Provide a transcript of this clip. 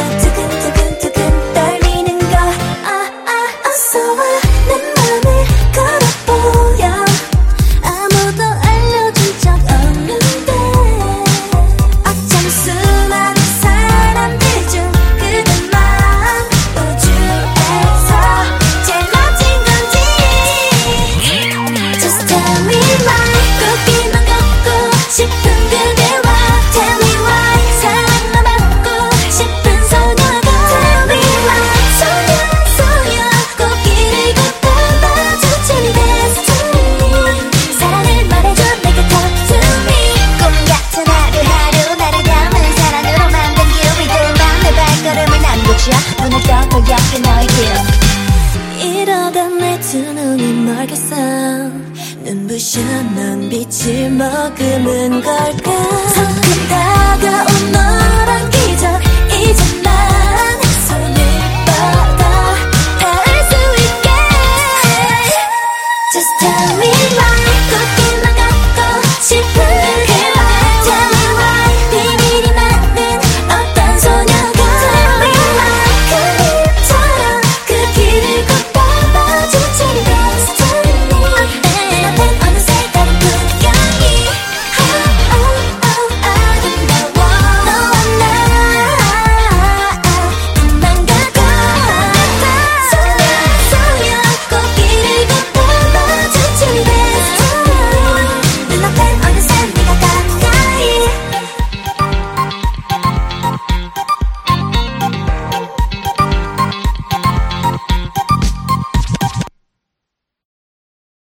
that 거야. 눈을 떠도 옆에 너의 길 이러다 내 두 눈이 멀겠어. 눈부셔 넌 빛을 머금은 걸까?